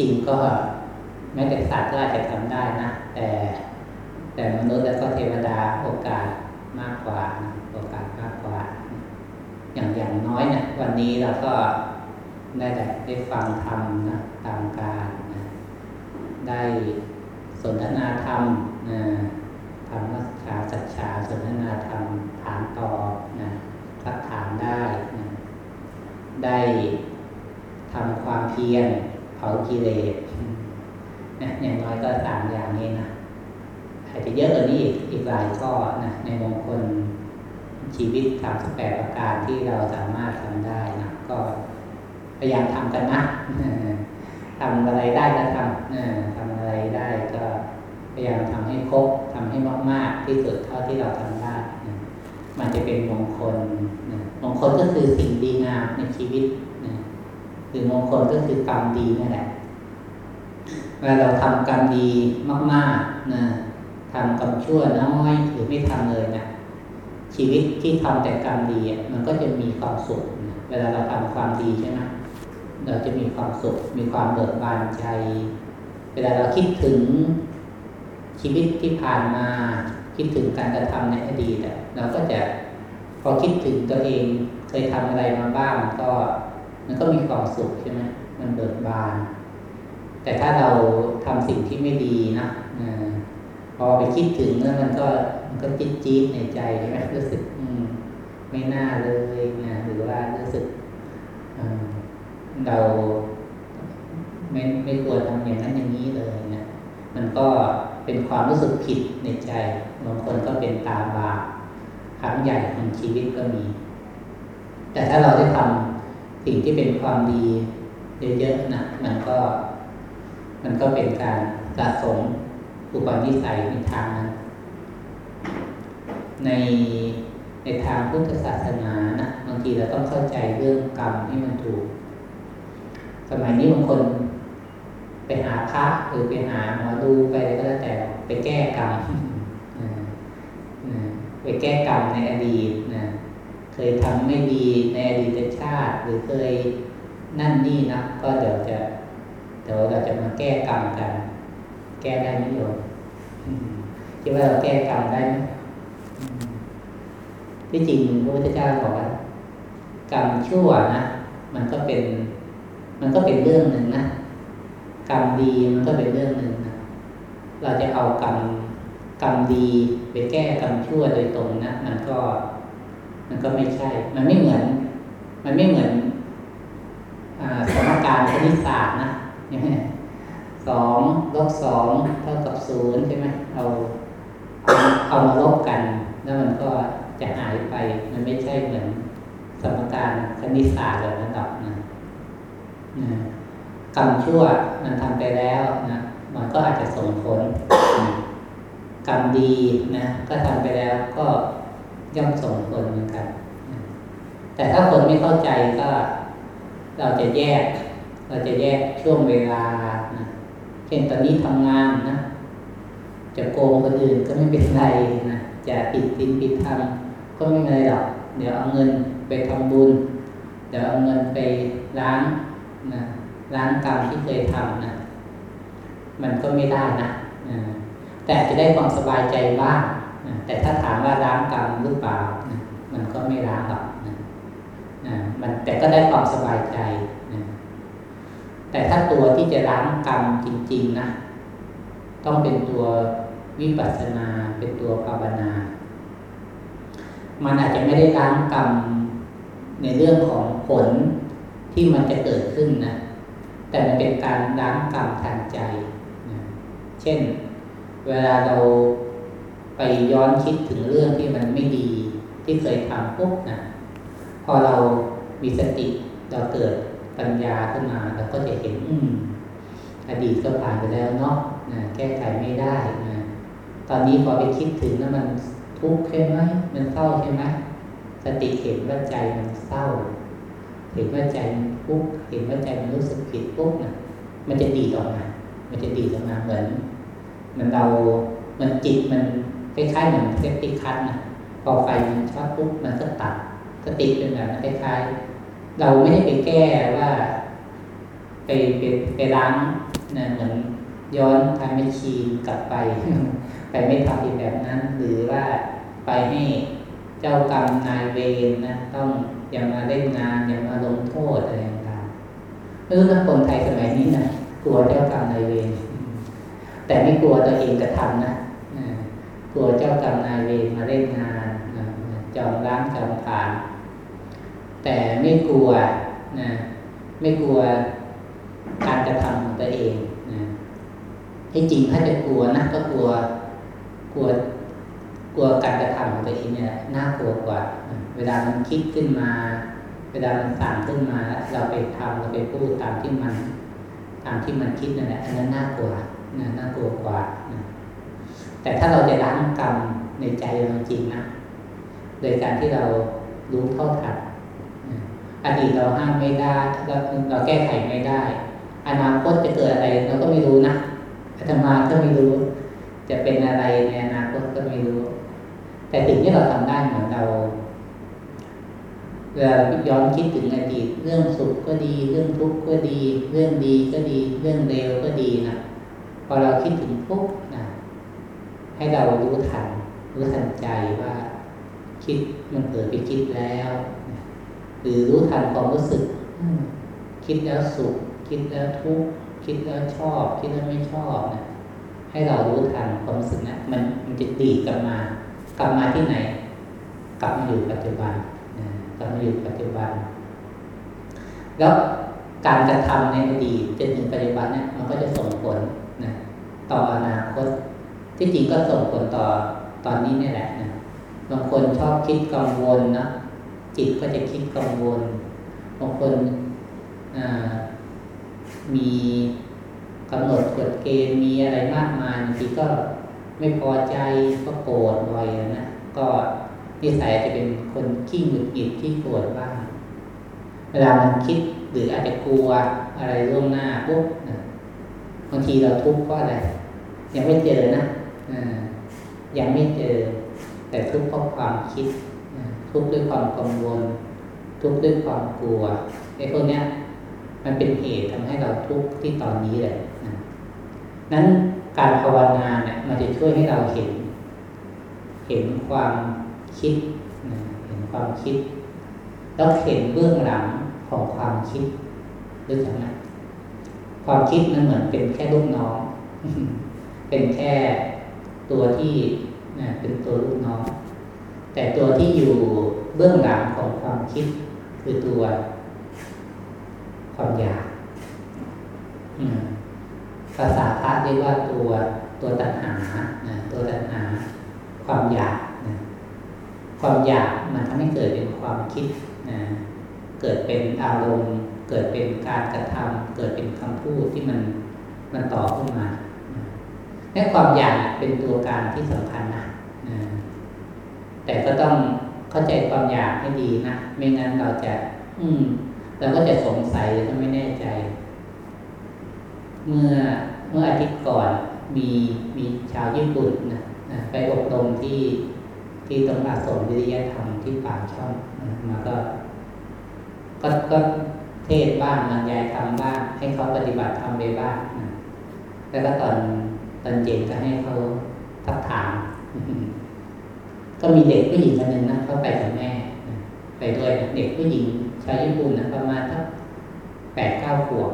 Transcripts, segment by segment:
จริงก็แม้แต่สัตว์ก็อาจจะทำได้นะ แต่ แต่มนุษย์และก็เทวดาโอกาสมากกว่านะโอกาสมากกว่า อย่างอย่างน้อยเนะี่ยวันนี้เราก็ได้ได้ฟังธรรมนะตามการนะได้สนทนาธรรมนะธรรมชาสัจชาสนทนาธรรมถามตอบนะทักถามได้นะได้ทำความเพียร เผากิเลสนะอย่างน้อยก็สามอย่างนี้นะอาจจะเยอะกว่านี้อีกอีกหลายข้อนะในมงคลชีวิตสามสิบแปดประการที่เราสามารถทำได้นะก็พยายามทำกันนะทำอะไรได้ก็ทำทำอะไรได้ก็พยายามทำให้ครบทำให้มาก ๆ ที่สุดเท่าที่เราทำได้มันจะเป็นมงคลมงคลก็คือสิ่งดีงามในชีวิต หรือมงคลก็คือกรรมดีนั่นแหละเวลาเราทำกรรมดีมากๆนะทำกรรมชั่วน้อยหรือไม่ทำเลยนะชีวิตที่ทำแต่กรรมดีมันก็จะมีความสุขเวลาเราทำความดีใช่ไหมเราจะมีความสุข มีความเบิกบานใจ เวลาเราคิดถึงชีวิตที่ผ่านมาคิดถึงการกระทำในอดีตเราก็จะพอคิดถึงตัวเองเคยทำอะไรมาบ้างก็ มันก็มีความสุขใช่ไหมมันเบิกบาน แต่ถ้าเราทำสิ่งที่ไม่ดีนะพอไปคิดถึงแล้วมันก็มันก็จี๊ดจี๊ดในใจใช่ไหมรู้สึกไม่น่าเลยนะหรือว่ารู้สึกเราไม่ไม่ควรทำอย่างนั้นอย่างนี้เลยนะมันก็เป็นความรู้สึกผิดในใจบางคนก็เป็นตาบาปครั้งใหญ่ของชีวิตก็มี แต่ถ้าเราได้ทำ สิ่งที่เป็นความดีเยอะๆนะมันก็ มันก็เป็นการสะสมอุปนิสัยในทางนั้นในในทางพุทธศาสนานะบางทีเราต้องเข้าใจเรื่องกรรมให้มันถูก สมัยนี้บางคนไปหาพระหรือไปหาหมอดูไปอะไรก็แล้วแต่ไปแก้กรรมไปแก้กรรมในอดีต เคยทำไม่ดีในอดีตชาติ หรือเคยนั่นนี่นะก็เดี๋ยวจะเดี๋ยวเราจะมาแก้กรรมกัน แก้ได้ไหมโยมคิดว่าเราแก้กรรมได้ไหมที่จริงพระพุทธเจ้าบอกว่ากรรมชั่วนะมันก็เป็น มันก็เป็นเรื่องหนึ่งนะกรรมดีมันก็เป็นเรื่องหนึ่งนะเราจะเอากรรมกรรมดีไปแก้กรรมชั่วโดยตรงนะมันก็ มันก็ไม่ใช่ มันไม่เหมือน มันไม่เหมือนสมการคณิตศาสตร์นะสองลบสองเท่ากับศูนย์ใช่ไหมเอาเอามาลบกัน แล้วมันก็จะหายไป มันไม่ใช่เหมือนสมการคณิตศาสตร์แบบนั้นหรอกนะกรรมชั่วมันทำไปแล้วนะมันก็อาจจะส่งผลกรรมดีนะก็ทำไปแล้วก็ ย่อมส่งผลเหมือนกัน แต่ถ้าคนไม่เข้าใจก็เราจะแยก เราจะแยกช่วงเวลานะเช่นตอนนี้ทำงานนะ จะโกงคนอื่นก็ไม่เป็นไรนะ จะปิดสินปิดธรรมก็ไม่เป็นไรหรอก เดี๋ยวเอาเงินไปทำบุญ เดี๋ยวเอาเงินไปล้างนะล้างกรรมที่เคยทำนะ มันก็ไม่ได้นะ แต่จะได้ความสบายใจบ้าง แต่ถ้าถามว่าล้างกรรมหรือเปล่ามันก็ไม่ล้างหรอกมันแต่ก็ได้ความสบายใจแต่ถ้าตัวที่จะล้างกรรมจริง ๆนะต้องเป็นตัววิปัสสนาเป็นตัวภาวนา มันอาจจะไม่ได้ล้างกรรมในเรื่องของผลที่มันจะเกิดขึ้นนะแต่มันเป็นการล้างกรรมทางใจนะเช่น เวลาเรา ไปย้อนคิดถึงเรื่องที่มันไม่ดีที่เคยทำปุ๊บนะพอเรามีสติเราเกิดปัญญาขึ้นมาเราก็จะเห็นอืมอดีตก็ผ่านไปแล้วเนาะนะแก้ไขไม่ได้นะตอนนี้พอไปคิดถึงแล้วมันทุกข์ใช่ไหมมันเศร้าใช่ไหมสติเห็นว่าใจมันเศร้า เห็นว่าใจมันปุ๊บเห็นว่าใจมันรู้สึกผิดปุ๊บนะมันจะดีออกมา มันจะดีออกมาเหมือนมือนเรา มันจิตมัน ล้ายๆเหมือน safety cut นะพอไฟมันช็อตปุ๊บมันก็ตัดสติเป็นแบบคล้ายๆเราไม่ได้ไปแก้ว่า ไปไปไปล้างนะเหมือนย้อน time machine กลับไป ไปไม่ทำอีกแบบนั้น หรือว่าไปให้เจ้ากรรมนายเวรนะ ต้องอย่ามาเล่นงานอย่ามาลงโทษอะไรต่างๆไม่รู้ถ้าคนไทยสมัยนี้นะกลัวเจ้ากรรมนายเวรแต่ไม่กลัวตัวเองกระทำนะ กลัวเจ้ากรรมนายเวรมาเล่นงานจองล้างจองผ่าน แต่ไม่กลัวนะไม่กลัวการกระทำของตัวเองนะที่จริงถ้าจะกลัวนะก็กลัวกลัวกลัวการกระทำของตัวเองเนี่ยน่ากลัวกว่า เวลามันคิดขึ้นมา เวลามันสั่งขึ้นมาเราไปทำเราไปพูดตามที่มัน ตามที่มันคิดนั่นแหละอันนั้นน่ากลัวนะน่ากลัวกว่า แต่ถ้าเราจะล้างกรรมในใจเราจริงนะโดยการที่เรารู้เท่าทันอดีตเราห้ามไม่ได้เราเราแก้ไขไม่ได้ อนาคตจะเกิดอะไรเราก็ไม่รู้นะอาตมาก็ไม่รู้ จะเป็นอะไรในอนาคตก็ไม่รู้ แต่สิ่งที่เราทำได้เหมือนเราเราย้อนคิดถึงอดีตเรื่องสุขก็ดี เรื่องทุกข์ก็ดี เรื่องดีก็ดี เรื่องเลวก็ดีนะพอเราคิดถึงปุ๊บนะ ให้เรารู้ทันรู้ทันใจว่าคิดมันเกิดไปคิดแล้วหรือรู้ทันความรู้สึกคิดแล้วสุข คิดแล้วทุกข์คิดแล้วชอบ คิดแล้วไม่ชอบนะให้เรารู้ทันความรู้สึกนะมันมันจะตีกลับมา กลับมาที่ไหน กลับมาอยู่ปัจจุบันนะกลับมาอยู่ปัจจุบัน แล้วการกระทำในอดีตจนถึงปัจจุบันเนี่ยมันก็จะส่งผลนะต่ออนาคต ที่จริงก็ส่งผลต่อตอนนี้นี่แหละนะบางคนชอบคิดกังวลนะจิตก็จะคิดกังวลบางคนมีกำหนดกฎเกณฑ์มีอะไรมากมายบางทีก็ไม่พอใจก็โกรธบ่อยนะก็นิสัยจะเป็นคนขี้หงุดหงิดขี้โกรธบ้างเวลามันคิดหรืออาจจะกลัวอะไรล่วงหน้าปุ๊บนะบางทีเราทุกข์เพราะอะไรยังไม่เจอนะ ยังไม่เจอ แต่ทุกข์เพราะความคิด ทุกข์ด้วยความกังวล ทุกข์ด้วยความกลัวไอ้พวกเนี้ยมันเป็นเหตุทำให้เราทุกข์ที่ตอนนี้เละนั้นการภาวนาเนี่ยมันจะช่วยให้เราเห็น เห็นความคิด เห็นความคิด แล้วเห็นเบื้องหลังของความคิดรู้จักไหมความคิดมันเหมือนเป็นแค่ลูกน้อง เป็นแค่ ตัวที่เป็นตัวลูกน้องแต่ตัวที่อยู่เบื้องหลังของความคิดคือตัวความอยากภาษาพระเรียกว่าตัวตัวตัณหาตัวตัณหา ความอยากความอยากมันทำให้เกิดเป็นความคิดเกิดเป็นอารมณ์ เกิดเป็นการกระทำเกิดเป็นคำพูดที่มันมันต่อขึ้นมา และความอยากเป็นตัวการที่สำคัญนะแต่ก็ต้องเข้าใจความอยากให้ดีนะ ไม่งั้นเราจะ อืมเราก็จะสงสัยหรือไม่แน่ใจ เมื่อเมื่ออาทิตย์ก่อนมีมีชาวญี่ปุ่นนะไปอบรมที่ที่ตรงอาสมวิทยาธรรมที่ป่าช่องมาก็ ก็ก็เทศบ้างบรรยายธรรมบ้าง ให้เขาปฏิบัติธรรมไปบ้างแล้วก็ตอน ตอนเย็นก็ให้เขาทักถามก็มีเด็กผู้หญิงคนหนึ่งนะเขาไปกับแม่ ไปด้วยเด็กผู้หญิงชาวญี่ปุ่นนะประมาณทักแปดเก้าขวบ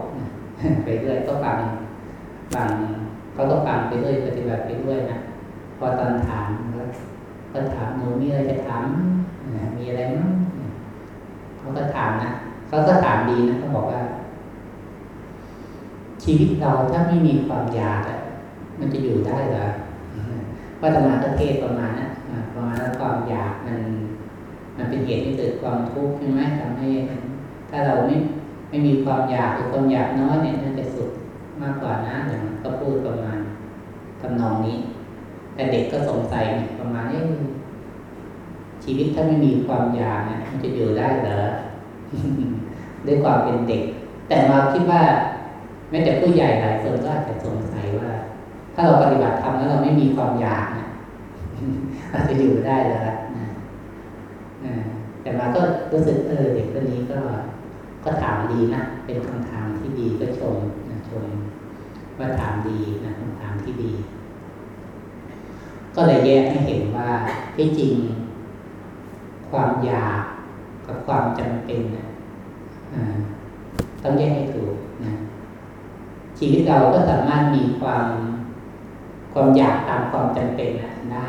ไปด้วยก็ฟังฟังเขาก็ฟังไปด้วยปฏิบัติไปด้วยนะพอตอนถามก็ถามหนูมีอะไรจะถามมีอะไรมั้งเขาก็ถามนะเขาก็ถามดีนะเขาบอกว่า ชีวิตเราถ้าไม่มีความอยาก มันจะอยู่ได้เหรอว่าธรรมาก็เทศประมาณนะประมาณแล้วความอยากมัน มันเป็นเหตุให้เกิดความทุกข์ใช่ไหมทำให้ถ้าเราไม่ไม่มีความอยากหรือความอยากน้อยเนี่ยน่าจะสุดมากกว่านะอย่างก็พูดประมาณทำนองนี้ แต่เด็กก็สงสัยประมาณนี้ชีวิตถ้าไม่มีความอยากเนี่ยมันจะอยู่ได้เหรอด้วยความเป็นเด็ก แต่มาคิดว่าแม้แต่ผู้ใหญ่หลายคนก็อาจจะสงสัยว่า ถ้าเราปฏิบัติธรรมแล้วเราไม่มีความอยากเนี่ยเราจะอยู่ได้เหรอนะแต่มาก็รู้สึกเออเด็กคนนี้ก็ก็ถามดีนะเป็นคำถามที่ดีก็ชมนะชมว่าถามดีนะคำถามที่ดี ก็เลยแยกให้เห็นว่าที่จริง ความอยากกับความจำเป็นนะต้องแยกให้ถูกนะชีวิตเราก็สามารถมีความ ความอยากตามความจำเป็นนะได้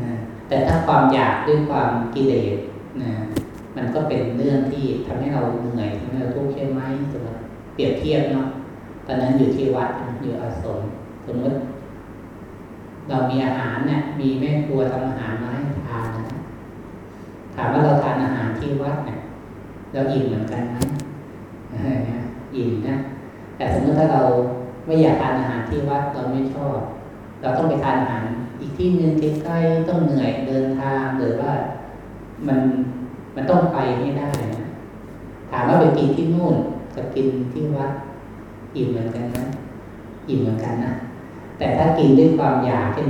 นะแต่ถ้าความอยากด้วยความกิเลสนะมันก็เป็นเรื่องที่ทำให้เราเหนื่อยทำให้เราทุกข์ใช่ไหมสมมติเปรียบเทียบเนาะตอนนั้นอยู่ที่วัดอยู่อาสมสมมติเรามีอาหารเนี่ยมีแม่ครัวทำอาหารมาให้ทานนะถามว่าเราทานอาหารที่วัดเนี่ยเราอิ่มเหมือนกันไหมอิ่มนะแต่สมมติถ้าเราไม่อยากทานอาหารที่วัดเราไม่ชอบ เราต้องไปทานอาหารอีกที่หนึ่งใกล้ๆต้องเหนื่อยเดินทางหรือว่ามันมันต้องไปให้ได้นะถามว่าไปกินที่นู่นกับกินที่วัดอิ่มเหมือนกันนะอิ่มเหมือนกันนะแต่ถ้ากินด้วยความอยากเช่น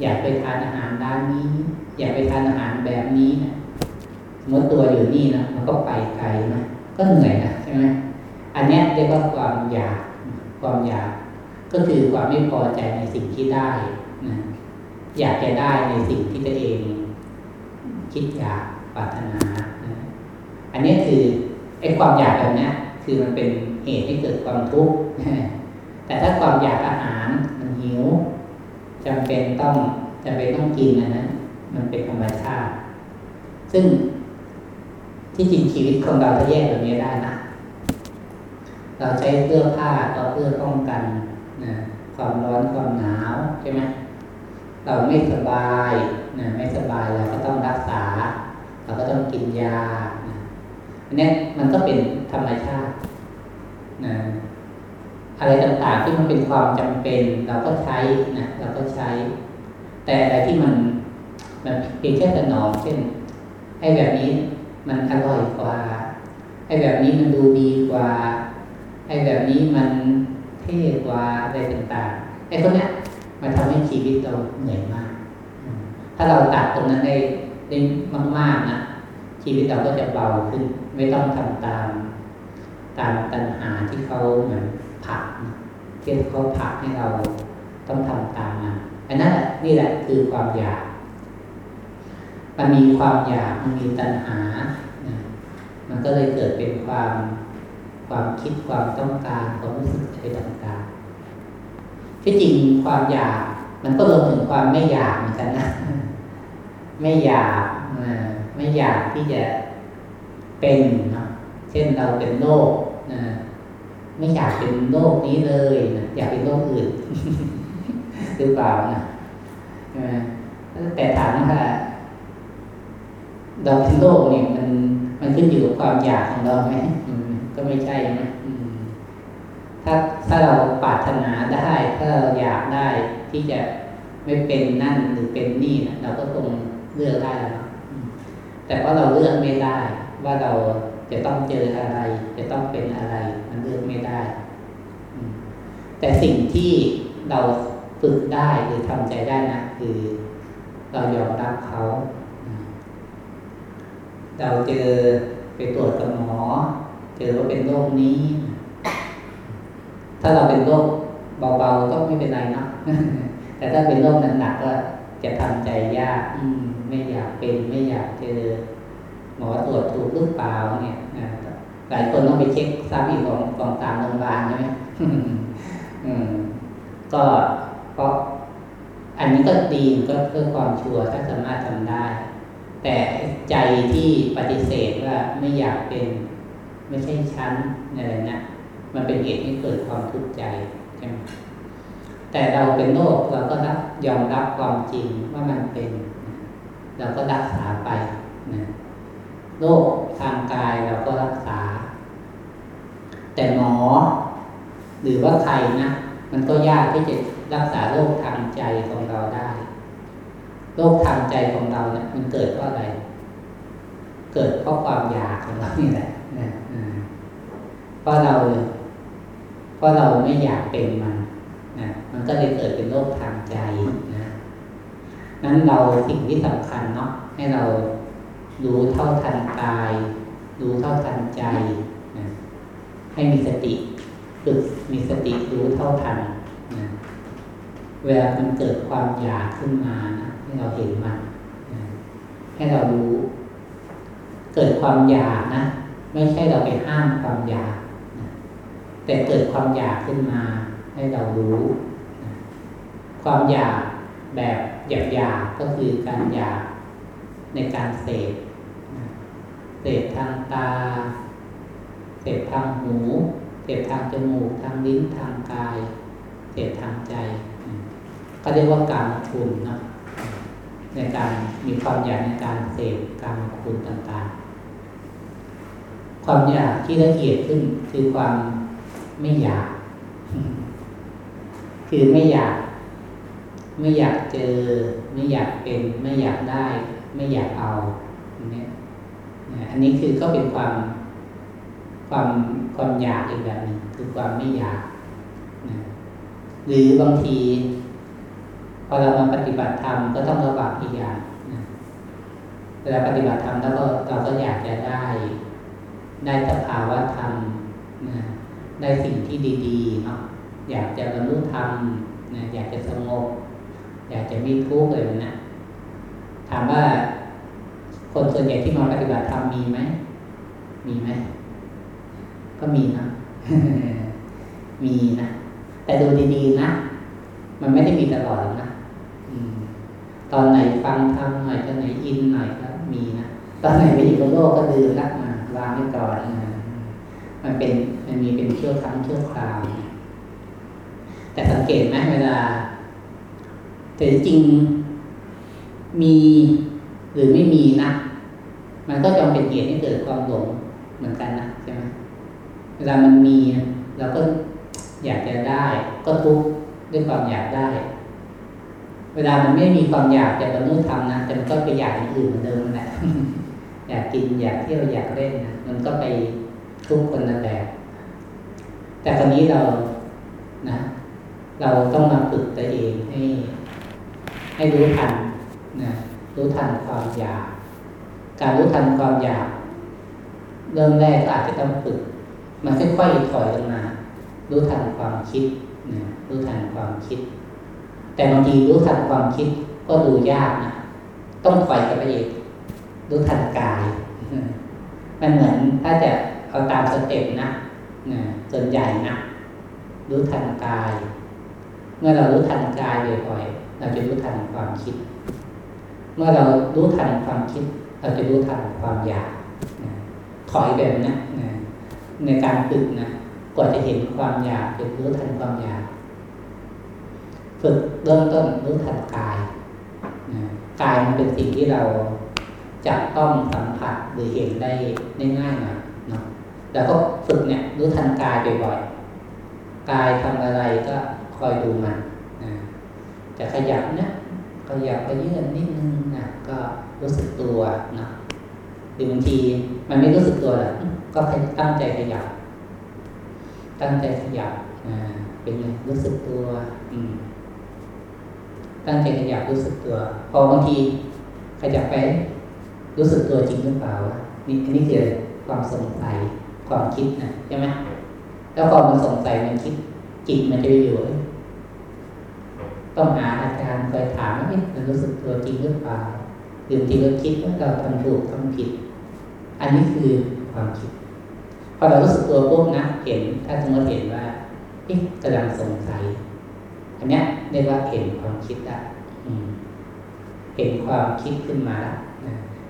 อยากไปทานอาหารร้านนี้ อยากไปทานอาหารแบบนี้นะสมมติตัวอยู่นี่นะมันก็ไปไกลนะก็เหนื่อยนะใช่ไหมอันนี้เรียกว่าความอยากความอยาก ก็คือความไม่พอใจในสิ่งที่ได้นะอยากจะได้ในสิ่งที่ตัวเอง คิดอยากปรารถนานะอันนี้คือไอ้ความอยากแบบนี้คือมันเป็นเหตุให้เกิดความทุกข์แต่ถ้าความอยากอาหารมันหิวจำเป็นต้องจำเป็นต้องกินนะนะมันเป็นธรรมชาติ ซึ่งที่จริงชีวิตของเราจะแยกแบบนี้ได้นะ เราใช้เสื้อผ้าก็เพื่อป้องกัน ความร้อนความหนาวใช่ไหมเราไม่สบายนะไม่สบายเราก็ต้องรักษา เราก็ต้องกินยานะอันนี้มันก็เป็นธรรมชาตินะอะไรต่างๆที่มันเป็นความจำเป็น เราก็ใช้นะเราก็ใช้ แต่อะไรที่มันมันเพียงแค่สนองเช่นให้แบบนี้มันอร่อยกว่าให้แบบนี้มันดูดีกว่าให้แบบนี้มันเท่กว่าอะไรต่าง ไอ้พวกนี้มันทำให้ชีวิตเราเหนื่อยมาก ถ้าเราตัดตรงนั้นได้ได้มากๆนะชีวิตเราก็จะเบาขึ้น ไม่ต้องทำตาม ตามตัณหาที่เขาเหมือนผักที่เขาผักให้เราต้องทำตามมันอันนั้นแหละนี่แหละคือความอยาก มันมีความอยากมันมีตัณหานะมันก็เลยเกิดเป็นความความคิดความต้องการความรู้สึกอะไรต่างๆ ที่จริงความอยาก มันก็รวมถึงความไม่อยากเหมือนกันนะ ไม่อยากไม่อยากที่จะเป็นนะเช่นเราเป็นโรคนะไม่อยากเป็นโรคนี้เลยนะอยากเป็นโรคอื่นหรือเปล่านะแต่ถามว่าเราเป็นโรคเนี่ยมันมันขึ้นอยู่กับความอยากของเราไหมก็ไม่ใช่นะ ถ้าถ้าเราปรารถนาได้ถ้าเราอยากได้ที่จะไม่เป็นนั่นหรือเป็นนี่นะเราก็คงเลือกได้แล้วแต่ว่าเราเลือกไม่ได้ ว่าเราจะต้องเจออะไร จะต้องเป็นอะไร มันเลือกไม่ได้ แต่สิ่งที่เราฝึกได้หรือทำใจได้นะคือเรายอมรับเขา เราเจอไปตรวจกับหมอ เจอว่าเป็นโรคนี้ ถ้าเราเป็นโรคเบาๆก็ไม่เป็นไรนะแต่ถ้าเป็นโรคหนักๆก็จะทำใจยากไม่อยากเป็นไม่อยากเจอหมอตรวจถูกหรือเปล่าเนี่ยหลายคนต้องไปเช็คซ้ำอีกของของตามโรงพยาบาลใช่ไหมก็เพราะอันนี้ก็ดีก็เพื่อความชัวร์ถ้าสามารถทำได้ แต่ใจที่ปฏิเสธว่าไม่อยากเป็น ไม่ใช่ชั้นอะไรนะ มันเป็นเหตุให้เกิดความทุกข์ใจใช่ไหมแต่เราเป็นโรคเราก็รับยอมรับความจริงว่ามันเป็น เราก็รักษาไปนะโรคทางกายเราก็รักษา แต่หมอ หรือว่าใครนะมันก็ยากที่จะรักษาโรคทางใจของเราได้โรคทางใจของเราเนะี่ยมันเกิดเพราะอะไร เกิดเพราะความอยากของเรานี่แหละนะเพราะเรา ราะเราไม่อยากเป็นมันนะมันก็เลยเกิดเป็นโรคทางใจนะนั้นเราสิ่งที่สำคัญเนาะให้เรารู้เท่าทันกาย รู้เท่าทันใจนะให้มีสติฝึกมีสติรู้เท่าทันนะเวลามันเกิดความอยากขึ้นมานะให้เราเห็นมันนะให้เรารู้ เกิดความอยากนะ ไม่ใช่เราไปห้ามความอยาก แต่เกิดความอยากขึ้นมาให้เรารู้ ความอยากแบบหยาบๆก็คือการอยากในการเสพเสพทางตา เสพทางหูเสพทางจมูกทางลิ้นทางกายเสพทางใจ ก็เรียกว่าการคุณนะในการมีความอยากในการเสพการคุณต่างๆ ความอยากที่ละเอียดขึ้นคือความ ไม่อยาก คือไม่อยาก ไม่อยากเจอ ไม่อยากเป็น ไม่อยากได้ ไม่อยากเอาเนี่ยอันนี้คือก็เป็นความความความอยากอีกแบบหนึ่งคือความไม่อยากนะหรือบางที พอเรามาปฏิบัติธรรมก็ต้องระวังอีกอย่างนะเวลาปฏิบัติธรรมแล้วก็เราก็อยากจะได้ ได้สภาวะธรรมนะ ได้สิ่งที่ดีๆเนาะอยากจะบรรลุธรรมนะอยากจะสงบ อยากจะมีทุกข์อะไรแบบนั้นถามว่าคนส่วนใหญ่ที่มาปฏิบัติธรรมมีไหม มีไหม ก็มีนะ มีนะ แต่ดูดีๆนะ มันไม่ได้มีตลอดนะตอนไหนฟังทำหน่อยตอนไหนอินหน่อยก็มีนะ ตอนไหนไปอยู่กับโลกก็ดืมรักมาวางไว้ก่อนมันเป็น มันมีเป็นเชื่อครั้งเชื่อคราวแต่สังเกตไหมเวลา แต่จริงมีหรือไม่มีนะ มันก็จำเป็นเหตุให้เกิดความหลงเหมือนกันนะใช่ไหมเวลามันมีเราก็อยากจะได้ ก็ทุกข์ด้วยความอยากได้ เวลามันไม่มีความอยากจะบรรลุธรรมนะแต่มันก็ไปอยากอย่างอื่นเหมือนเดิมนั่นแหละอยากกินอยากเที่ยวอยากเล่นนะมันก็ไปทุกคนละแบบ แต่คราวนี้เรานะเราต้องมาฝึกตัวเองให้ ให้รู้ทันนะรู้ทันความอยาก การรู้ทันความอยากเริ่มแรกก็อาจจะต้องฝึก มันค่อยๆถอยลงมา รู้ทันความคิดนะรู้ทันความคิด แต่บางทีรู้ทันความคิดก็ดูยากนะต้องถอยกับไปอีกรู้ทันกาย มันเหมือนถ้าจะเอาตามสเต็ปนะ นะส่วนใหญ่นะรู้ทันกาย เมื่อเรารู้ทันกายบ่อยๆเราจะรู้ทันความคิด เมื่อเรารู้ทันความคิด เราจะรู้ทันความอยากถอยแบบนะในการฝึกนะกว่าจะเห็นความอยากจะรู้ทันความอยากฝึกเริ่มต้นรู้ทันกายกายมันเป็นสิ่งที่เราจับต้องสัมผัสหรือเห็นได้ได้ง่ายหน่อยเนา แล้วก็ฝึกเนี่ยรู้ทันกายบ่อยๆกายทำอะไรก็คอยดูมันจะขยับเนี่ยขยับไปยื่นนิดนึงนะก็รู้สึกตัวนะหรือบางทีมันไม่รู้สึกตัวหรอกก็ตั้งใจขยับ ตั้งใจขยับนะเป็นไงรู้สึกตัว อืม ตั้งใจขยับรู้สึกตัว พอบางทีขยับไป รู้สึกตัวจริงหรือเปล่านี่อันนี้คือความสงสัย ความคิดนะใช่ไหมแล้วพอมันสงสัยมันคิดจิตมันจะไปอยู่ ต้องหาอาจารย์คอยถามว่ามันรู้สึกตัวจริงหรือเปล่าหรือบางทีเราคิดว่าเราทำถูกทำผิด อันนี้คือความคิดพอเรารู้สึกตัวปุ๊บนะเห็น ถ้าสมมติเห็นว่าเอ๊ะกำลังสงสัย อันนี้เรียกว่าเห็นความคิดละเห็นความคิดขึ้นมาแล้ว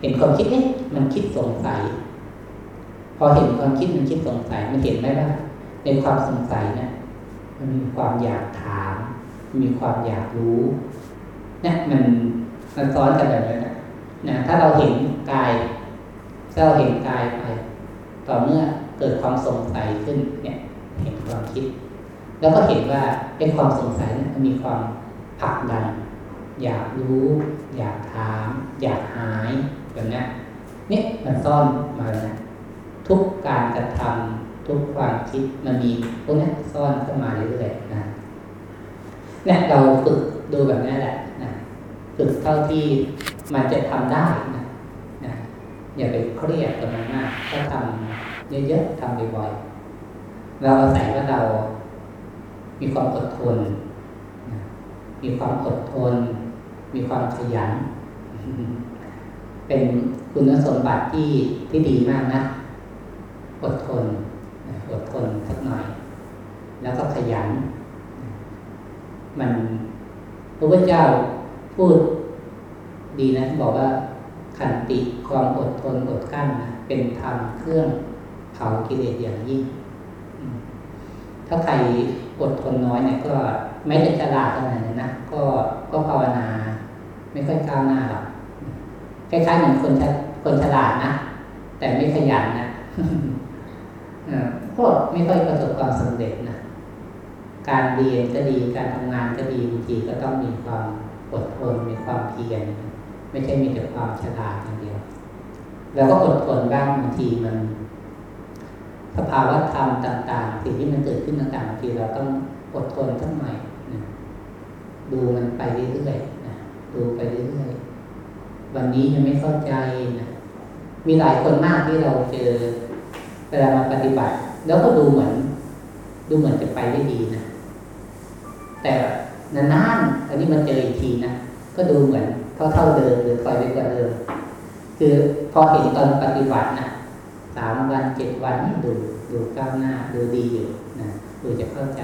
เห็นความคิดเอ๊ะมันคิดสงสัย อเห็นความคิดมันคิดสงสัยมันเห็นไหมว่าในความสงสัยนะมันมีความอยากถาม มีความอยากรู้เนี่ยมันมันซ้อนกันแบบนี้นะนะถ้าเราเห็นกายถ้าเราเห็นกายไป ต่อเมื่อเกิดความสงสัยขึ้นเนี่ย เห็นความคิด แล้วก็เห็นว่าเป็นความสงสัยนะมันมีความผลักดัน อยากรู้ อยากถาม อยากหายแบบนี้เนี่ยมันซ่อนมานะ ทุกการกระทำทุกความคิดมันมีพวกนี้ซ่อนเข้ามาเรื่อยๆนะเนี่ยเราฝึกดูแบบนี้แหละนะฝึกเท่าที่มันจะทำได้นะนะอย่าไปเครียดกับมันมากก็ทำเยอะๆทำบ่อยๆเราอาศัยว่าเรา มีความอดทนนะมีความอดทน มีความขยัน เป็นคุณสมบัติที่ที่ดีมากนะ อดทนอดทนสักหน่อย แล้วก็ขยัน มันพระพุทธเจ้าพูดดีนะบอกว่าขันติความอดทนอดกั้นนะเป็นธรรมเครื่องเผากิเลสอย่างยิ่ง ถ้าใครอดทนน้อยเนี่ยก็ไม่ได้ฉลาดขนาดนั้นนะก็ก็ภาวนาไม่ค่อยก้าวหน้าหรอกคล้ายๆเหมือนคนคนฉลาดนะแต่ไม่ขยันนะ ก็ไม่ค่อยประสบความสำเร็จนะการเรียนก็ดีการทำงานก็ดีบางทีก็ต้องมีความอดทนมีความเพียรไม่ใช่มีแต่ความฉลาดอย่างเดียวแล้วก็อดทนบ้างบางทีมันสภาวะธรรมต่างๆสิ่งที่มันเกิดขึ้นต่างๆบางทีเราต้องอดทนสักหน่อยนะดูมันไปเรื่อยๆนะดูไปเรื่อยๆวันนี้ยังไม่เข้าใจนะมีหลายคนมากที่เราเจอ เวลามาปฏิบัติ แล้วก็ดูเหมือน ดูเหมือนจะไปได้ดีนะแต่นานๆอันนี้มันเจออีกทีนะก็ดูเหมือนเท่าเท่าเดิมหรือคอยไปกว่าเดิมคือพอเห็นตอนปฏิบัตินะสามวันเจ็ดวันนี่ดูดูก้าวหน้าดูดีอยู่นะดูจะเข้าใจ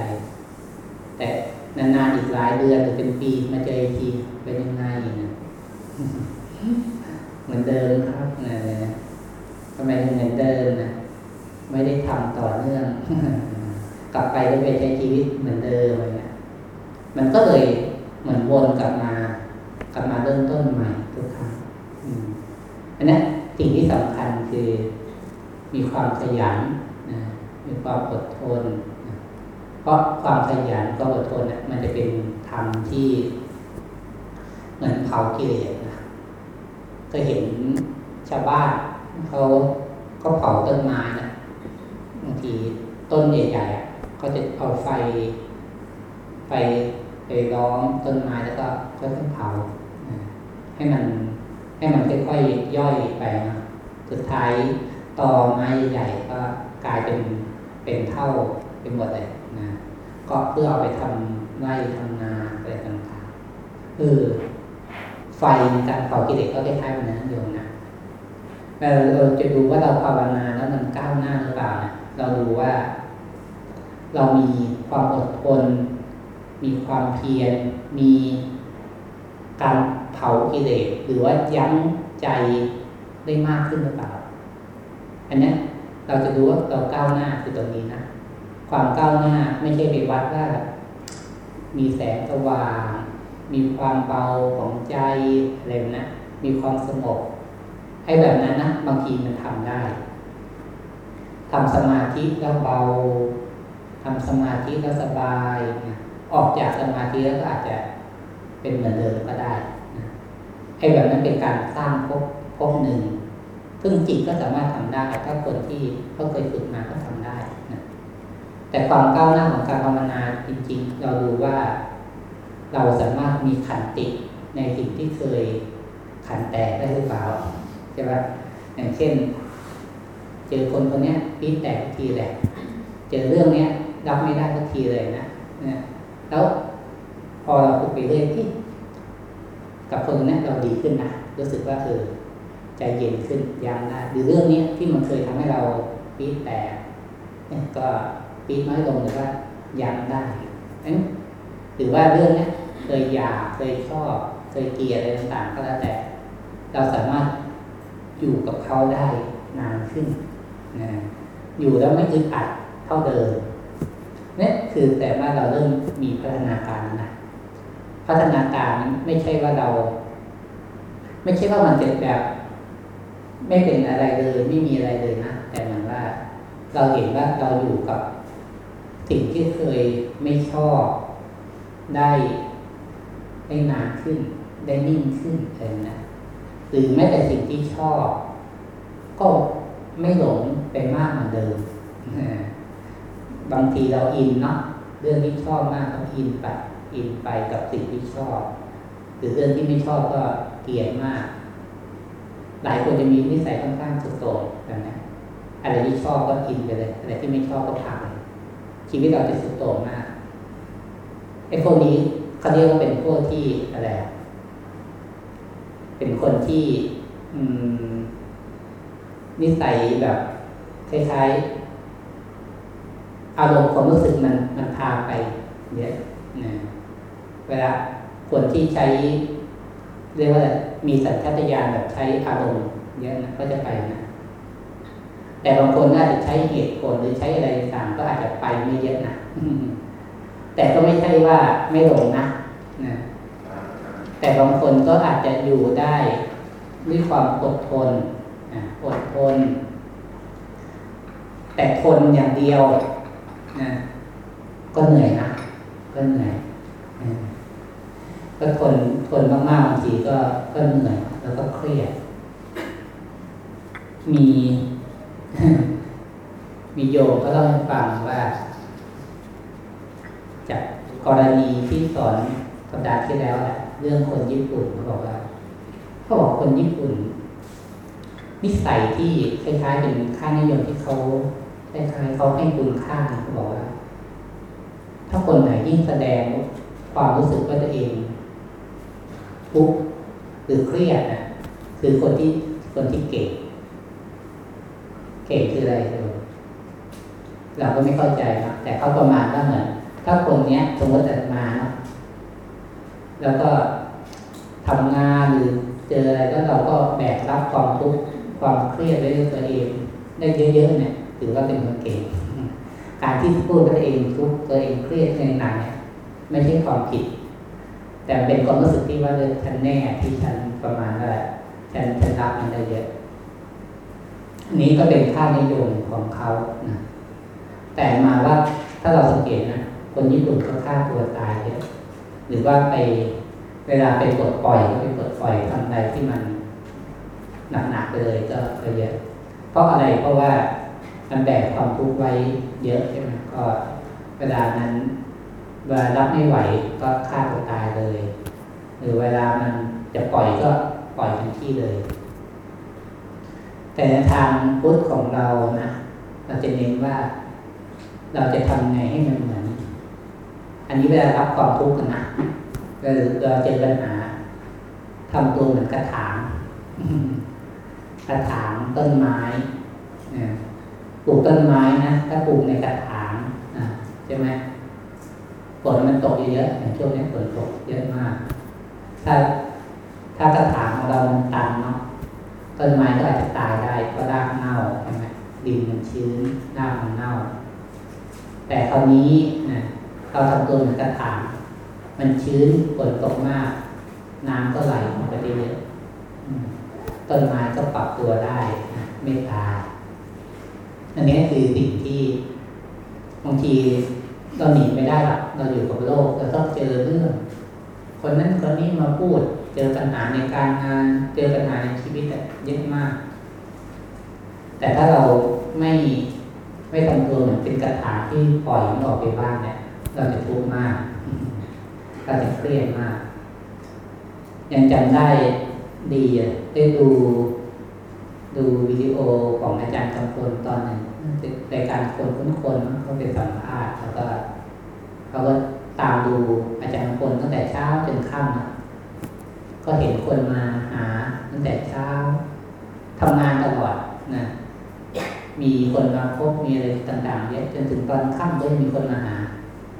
แต่นานๆอีกหลายเดือนหรือเป็นปีมาเจออีกทีเป็นยังไงนะเหมือนเดิมครับนะทำไมถึงเหมือนเดิมนะ ไม่ได้ทำต่อเนื่อง กลับไปก็ไปใช้ชีวิตเหมือนเดิมอะไรเงี้ยมันก็เลยเหมือนวนกลับมา กลับมาเริ่มต้นใหม่ทุกครั้งอันนี้สิ่งที่สำคัญคือ มีความขยันนะมีความอดทนนะเพราะความขยันก็อดทนนะมันจะเป็นธรรมที่ เหมือนเผากิเลสนะก็เห็นชาวบ้านเขาก็เผาต้นไม้นะางทีต้นใหญ่ๆก็จะเอาไฟไปไปล้อมต้นไม้แล้วก็ค่อยๆเผาให้มันให้มันค่อยๆย่อยไปนะสุดท้ายตอไม้ใหญ่ก็กลายเป็นเป็นเท่าเป็นหมดเลยนะก็เพื่อเอาไปทำไร่ทำนาอะไรต่างๆเออไฟในการเผากิเลสก็คล้ายๆแบบนั้นโยมนะเราจะดูว่าเราภาวนาแล้วมันก้าวหน้าหรือเปล่านะ เราดูว่า เรามีความอดทน มีความเพียร มีการเผากิเลสหรือว่ายั้งใจได้มากขึ้นหรือเปล่า อันนี้เราจะรู้ว่าเราก้าวหน้าคือตรงนี้นะ ความก้าวหน้าไม่ใช่ไปวัดว่า มีแสงสว่าง มีความเบาของใจอะไรนะ มีความสงบไอ้แบบนั้นนะบางทีมันทำได้ ทำสมาธิแล้วเบาทำสมาธิแล้วสบาย ออกจากสมาธิแล้วก็อาจจะเป็นเหมือนเดิมก็ได้นะไอ้แบบนั้นเป็นการสร้างภพภพหนึ่ง ซึ่งจิตก็สามารถทำได้ ถ้าคนที่เขาเคยฝึกมาก็ทำได้นะแต่ความก้าวหน้าของการภาวนาจริง ๆ เราดูว่าเราสามารถมีขันติในสิ่งที่เคยขันแตกได้หรือเปล่าใช่ไหมอย่างเช่น เจอคนคนนี้ปี๊แตกทีแหละ เจอเรื่องเนี้ยรับไม่ได้สักทีเลยนะนะแล้วพอเราฝึกไปเรื่อยที่กับคนนี้เราดีขึ้นนะรู้สึกว่าเออใจเย็นขึ้นยางได้หรือเรื่องนี้ที่มันเคยทำให้เราปี๊แตกเนี่ยก็ปี๊น้อยลงหรือว่ายางได้หรือว่าเรื่องนี้เคยอยากเคยชอบเคยเกลียดอะไรต่างๆก็แล้วแต่ เราสามารถอยู่กับเขาได้นานขึ้น อยู่แล้วไม่อึดอัดเท่าเดิมนี่คือแต่ว่าเราเริ่มมีพัฒนาการนะพัฒนาการไม่ใช่ว่าเรา ไม่ใช่ว่ามันจะแบบ ไม่เป็นอะไรเลยไม่มีอะไรเลยนะแต่เหมือนว่า เราเห็นว่าเราอยู่กับสิ่งที่เคยไม่ชอบได้ได้นานขึ้น ได้นิ่งขึ้นอะไรนะหรือแม้แต่สิ่งที่ชอบ ก็ ไม่หลงไปมากเหมือนเดิม บางทีเราอินเนาะเรื่องที่ชอบมากก็อินไปอินไปกับสิ่งที่ชอบ หรือเรื่องที่ไม่ชอบก็เกลียดมาก หลายคนจะมีนิสัยค่อนข้างสุดโต่งกันนะอะไรที่ชอบก็อินไปเลย อะไรที่ไม่ชอบก็ผ่านชีวิตเราจะสุดโต่งมากไอ้พวกนี้เขาเรียกว่าเป็นพวกที่อะไร เป็นคนที่ อืม นิสัยแบบคล้ายๆ อารมณ์ความรู้สึกมันมันพาไปเยอะนะเวลาคนที่ใช้ เรียกว่ามีสัญชาตญาณแบบใช้อารมณ์เยอะนะก็จะไปนะแต่บางคนอาจจะใช้เหตุผลหรือใช้อะไรต่างก็อาจจะไปไม่เยอะนะแต่ก็ไม่ใช่ว่าไม่หลงนะนะแต่บางคนก็อาจจะอยู่ได้ด้วยความอดทน อดทน แต่ทนอย่างเดียวนะก็เหนื่อยนะก็เหนื่อยก็ทนทนมากๆบางทีก็ก็เหนื่อยแล้วก็เครียด มีมีโยมก็เล่าให้ฟังว่าจากกรณีที่สอนสัปดาห์ที่แล้วแหละเรื่องคนญี่ปุ่นเขาบอกว่าเขาบอกคนญี่ปุ่น นิสัยที่คล้ายๆเป็นค่านิยมที่เขาคล้ายๆเขาให้คุณค่าเขาบอกว่า ถ้าคนไหนยิ่งแสดงความรู้สึกว่าตัวเองทุกข์หรือเครียดนะคือคนที่คนที่เก่งเก่งคืออะไรเราก็ไม่เข้าใจนะแต่เขาประมาณว่าเหมือน ถ้าคนเนี้ยสมมติจะมาเนาะแล้วก็ทำงานหรือเจออะไรก็เราก็แบกรับความทุกข์ ความเครียดไว้ด้ตัวเองได้เยอะๆเนี่ยถือว่าเป็นคนเก่งการที่พูดตัวเองทุกตัวเองเครียดในหนักเนี่ยไม่ใช่ความผิด แต่เป็นความรู้สึกที่ว่าเลยฉันแน่ที่ฉันประมาณว่าฉันฉันรับมันได้เยอะนี้ก็เป็นค่านิยมของเขานะแต่มาว่าถ้าเราสังเกตนะคนญี่ปุ่นก็ฆ่าตัวตายเยอะหรือว่าไปเวลาไปปลดปล่อยก็ไปปลดปล่อยทำอะไรที่มัน หนักๆไปเลยก็เยอะ เพราะอะไรเพราะว่ามันแบกความทุกข์ไว้เยอะใช่ไหมก็เวลานั้นเวลารับไม่ไหวก็ฆ่าตัวตายเลย หรือเวลามันจะปล่อยก็ปล่อยทันที่เลย แต่ทางพุทธของเรานะเราจะเน้นว่าเราจะทำไงให้มันเหมือน อันนี้เวลารับความทุกข์นะเออเราเจอปัญหาทำตัวเหมือนกระถาง กระถางต้นไม้ปลูกต้นไม้นะถ้าปลูกในกระถางใช่ไหมฝนมันตกเยอะอย่างช่วงนี้ฝนตกเยอะมาก ถ้าถ้ากระถางของเรามันตันเนาะต้นไม้ก็อาจจะตายได้เพรากเน่าใช่ไหมดินมันชื้นรากมันเน่า แต่คราวนี้นะเราทำตัวเหมือนกระถางมันชื้นฝนตกมาก น้ำก็ไหลออกไปเรื่อย ต้นไม้ก็ปรับตัวได้ไม่ตายอันนี้คือสิ่งที่บางทีเราหนีไม่ได้หรอกเราอยู่กับโลกเราต้องเจอเรื่อง คนนั้นคนนี้มาพูด เจอปัญหาในการงาน เจอปัญหาในชีวิตเยอะมาก แต่ถ้าเราไม่ไม่ทำตัวเหมือนเป็นกระถางที่ปล่อยมันออกไปบ้างเนี่ย เราจะทุกข์มากเราจะเครียดมาก ยังจำได้ ดีอะได้ดูดูวิดีโอของอาจารย์กำพลตอนหนึ่งรายการคนคุ้นคนเขาไปสัมภาษณ์แล้วก็เขาก็ตามดูอาจารย์กำพลตั้งแต่เช้าจนค่ำก็เห็นคนมาหาตั้งแต่เช้าทำงานตลอดนะมีคนมาพบมีอะไรต่างๆเยอะจนถึงตอนค่ำก็มีคนมาหา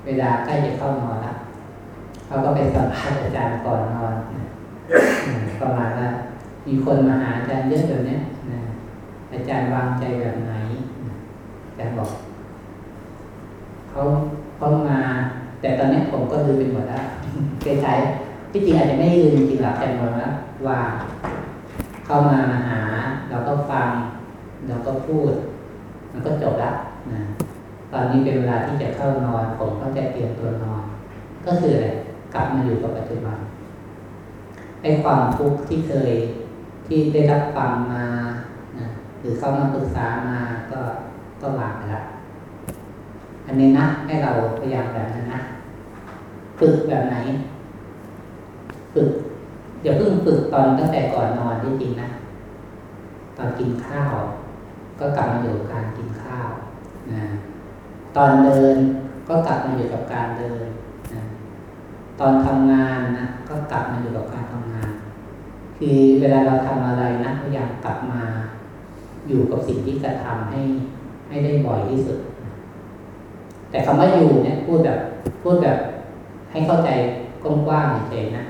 เวลาใกล้จะเข้านอนแล้วเขาก็ไปสัมภาษณ์อาจารย์ก่อนนอน ประมาณว่ามีคนมาหาอาจารย์เยอะแบบนี้นะอาจารย์วางใจแบบไหนอาจารย์บอกเขาเขามา แต่ตอนนี้ผมก็ลืมไปหมดแล้วเคยใช้ที่จริงอาจจะไม่ลืมจริงหรอกแต่หมดแล้วว่าเข้ามาหา เราก็ฟัง เราก็พูด มันก็จบล้วนะตอนนี้เป็นเวลาที่จะเข้านอน ผมก็จะเตรียมตัวนอน ก็คืออะไรกลับมาอยู่กับปัจจุบัน ไอ้ความทุกข์ที่เคยที่ได้รับฟังมานะหรือเขามาปรึกษามาก็ก็วางไปละอันนี้นะให้เราพยายามแบบนั้นนะฝึกแบบไหน ฝึกอย่าเพิ่งฝึกตอนตั้งแต่ก่อนนอนที่จริงนะตอนกินข้าว ก็กลับมาอยู่กับการกินข้าวนะตอนเดินก็กลับมาอยู่กับการเดินนะตอนทำงานนะก็กลับมาอยู่กับการ คือเวลาเราทำอะไรนะพยายามกลับมาอยู่กับสิ่งที่กระทำให้ให้ได้บ่อยที่สุด แต่คำว่าอยู่เนี่ยพูดแบบพูดแบบให้เข้าใจกว้างๆเฉยๆนะ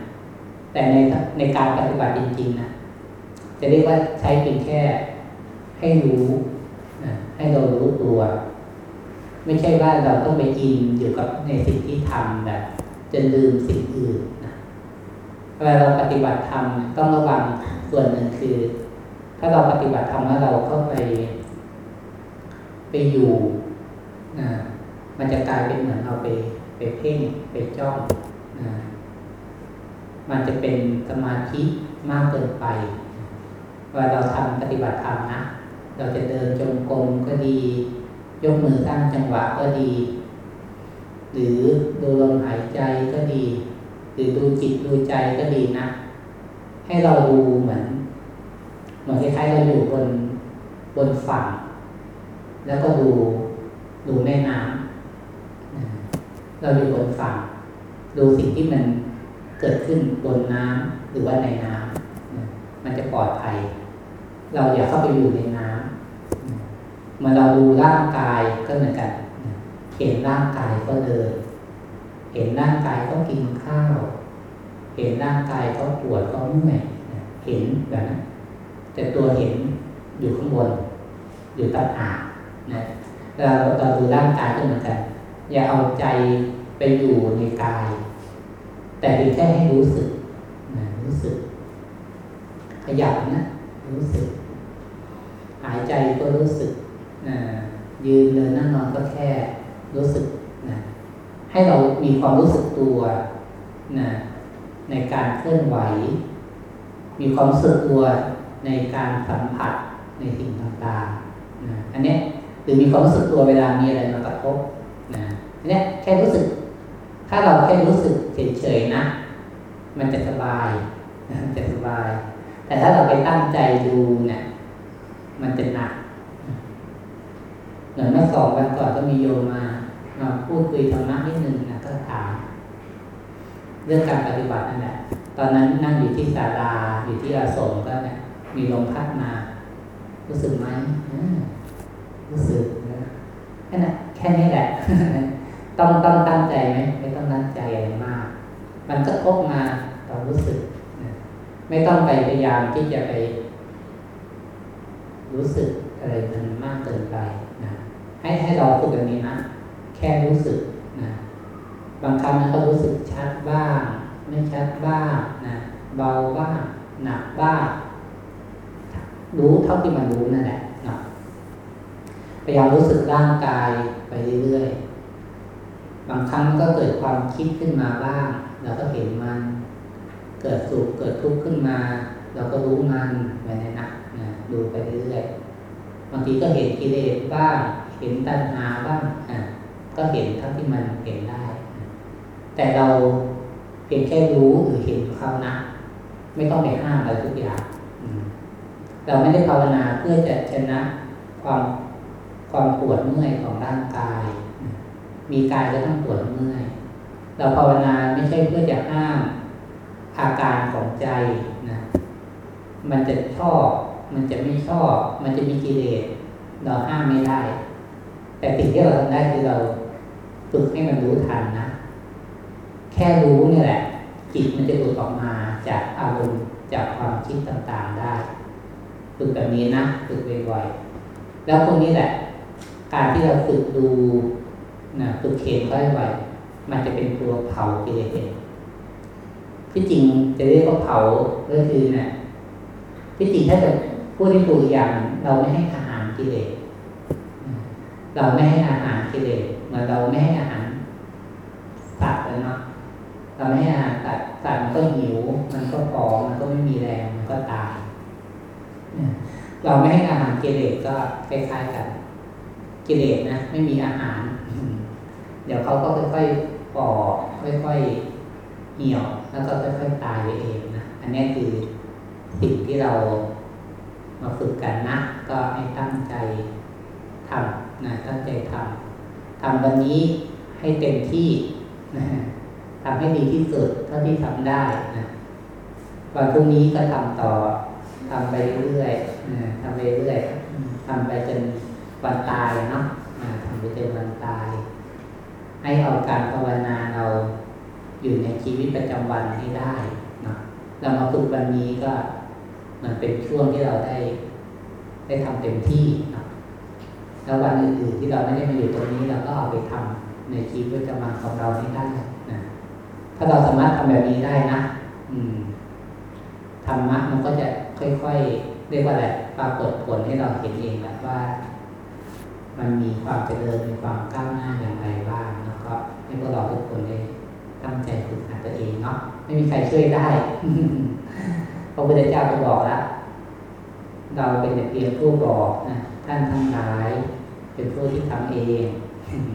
แต่ในในการปฏิบัติจริงๆนะจะเรียกว่าใช้เพียงแค่ให้รู้นะให้เรารู้ตัว ไม่ใช่ว่าเราต้องไปอินอยู่กับในสิ่งที่ทำแบบจนลืมสิ่งอื่น เวลาเราปฏิบัติธรรมต้องระวังส่วนหนึ่งคือ ถ้าเราปฏิบัติธรรมแล้วเราเข้าไป ไปอยู่นะมันจะกลายเป็นเหมือนเราไปไปเพ่งไปจ้องนะมันจะเป็นสมาธิมากเกินไปเวลาเราทำปฏิบัติธรรมนะเราจะเดินจงกรมก็ดี ยกมือสร้างจังหวะก็ดี หรือดูลมหายใจก็ดี รือดูจิตดูใจก็ดีนะ ให้เราดูเหมือน เหมือนคล้ายๆเราอยู่บนบนฝั่ง แล้วก็ดูดูแม่น้ำเราอยู่บนฝั่ง ดูสิ่งที่มันเกิดขึ้นบนน้ำหรือว่าในน้ำมันจะปลอดภัย เราอย่าเข้าไปอยู่ในน้ำมาเราดูร่างกายก็เหมือนกัน เห็นร่างกายก็เดิน เห็นร่างกายก็กินข้าว เห็นร่างกายก็ปวดก็เมื่อยเห็นแบบนั้นแต่ตัวเห็นอยู่ข้างบน อยู่ต่างหากนะเราเราดูร่างกายก็เหมือนกัน อย่าเอาใจไปอยู่ในกาย แต่เพียงแค่ให้รู้สึกนะรู้สึก ขยับนะรู้สึก หายใจก็รู้สึกนะยืนเดินนั่งนอนก็แค่รู้สึก ให้เรามีความรู้สึกตัวนะในการเคลื่อนไหว มีความรู้สึกตัวในการสัมผัสในสิ่งต่างๆนะอันนี้หรือมีความรู้สึกตัวเวลามีอะไรมากระทบนะอันนี้แค่รู้สึก ถ้าเราแค่รู้สึกเฉยๆนะ มันจะสบายนจะสบาย แต่ถ้าเราไปตั้งใจดูเนี่ยมันจะหนักเหมือนเมื่อสองวันก่อนก็มีโยมมา มาพูดคุยธรรมะนิดนึงนะก็ถามเรื่องการปฏิบัตินั่นแหละตอนนั้นนั่งอยู่ที่ศาลาอยู่ที่อาสมก็เนี่ยมีลมพัดมา รู้สึกไหมรู้สึกนะแค่นั้นแค่นี้แหละ ต้องต้องตั้งใจไหมไม่ต้องตั้งใจอะไรมาก มันก็พบมาตอนรู้สึกนะไม่ต้องไปพยายามที่จะไป รู้สึกอะไรมันมากเกินไปนะให้ให้เราฝึกแบบนี้นะแค่รู้สึกนะบางครั้งมันก็รู้สึกชัดบ้าง ไม่ชัดบ้างนะเบาบ้างหนักบ้าง รู้เท่าที่มันรู้นั่นแหละนะพ ยายามรู้สึกร่างกายไปเรื่อยๆ บางครั้งก็เกิดความคิดขึ้นมาบ้างเราก็เห็นมัน เกิดสุขเกิดทุกข์ขึ้นมา เราก็รู้มันไปในนักนะดูไปเรื่อยๆ บางทีก็เห็นกิเลสบ้าง เห็นตัณหาบ้างอะก็เห็นเท่าที่มันเห็นได้ แต่เราเพียงแค่รู้หรือเห็นเขานะ ไม่ต้องไปห้ามอะไรทุกอย่างเราไม่ได้ภาวนาเพื่อจะชนะความ ความปวดเมื่อยของร่างกาย มีกายก็ต้องปวดเมื่อย เราภาวนาไม่ใช่เพื่อจะห้ามอาการของใจนะ มันจะชอบ มันจะไม่ชอบ มันจะมีกิเลส เราห้ามไม่ได้ แต่สิ่งที่เราทำได้คือเราฝึกให้มันรู้ทันนะ แค่รู้นี่แหละ จิตมันจะหลุดออกมาจากอารมณ์จากความคิดต่างๆได้ ฝึกแบบนี้นะ ฝึกบ่อยๆ แล้วคนนี้แหละ การที่เราฝึกดูนะฝึกเข็นไว้ไวมันจะเป็นตัวเผากิเลสเองที่จริงจะเรียกว่าเผาก็คือเนะที่จริงถ้าจะพูดที่ถูกอย่างเราไม่ให้อาหารกิเลสเราไม่ให้อาหารกิเลสเหมือนเราไม่ให้อาหารสัตว์เลยเนาะเราไม่ให้อาหารสัตว์สัตว์มันก็หิว มันก็ผอมมันก็ไม่มีแรงมันก็ตายเราไม่ให้อาหารกิเลสก็คล้ายๆกัน กิเลสนะ ไม่มีอาหาร เดี๋ยวเขาก็ค่อยๆปอกค่อยๆเหี่ยว แล้วก็ค่อยๆตายไปเองนะอันนี้คือสิ่งที่เรามาฝึกกันนะ ก็ให้ตั้งใจทำนะตั้งใจทำทำวันนี้ให้เต็มที่นะทำให้ดีที่สุดเท่าที่ทำได้นะวันพรุ่งนี้ก็ทำต่อทำไปเรื่อยๆทำไปเรื่อยทำไปจน วันตายเนาะทำไปจนวันตาย ให้เอาการภาวนาเราอยู่ในชีวิตประจำวันให้ได้นะเรามาฝึกวันนี้ก็มันเป็นช่วงที่เราได้ ได้ทำเต็มที่นะแล้ววันอื่นๆที่เราไม่ได้มาอยู่ตรงนี้เราก็เอาไปทำในชีวิตประจำวันของเราให้ได้นะถ้าเราสามารถทำแบบนี้ได้นะ อืมธรรมะมันก็จะค่อยๆเรียกว่าอะไรปรากฏผลให้เราเห็นเองแหละว่า มันมีความเจริญมีความก้าวหน้าอย่างไรบ้างแล้วก็ให้พวกเราทุกคนได้ตั้งใจฝึกหัดตัวเองเนาะไม่มีใครช่วยได้พระพุทธเจ้าก็บอกแล้วเราเป็นเพียงผู้บอกนะท่านทั้งหลายเป็นผู้ที่ทำเอง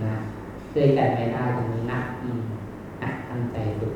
นะช่วยกันไม่ได้ตรงนี้นะอะตั้งใจฝึก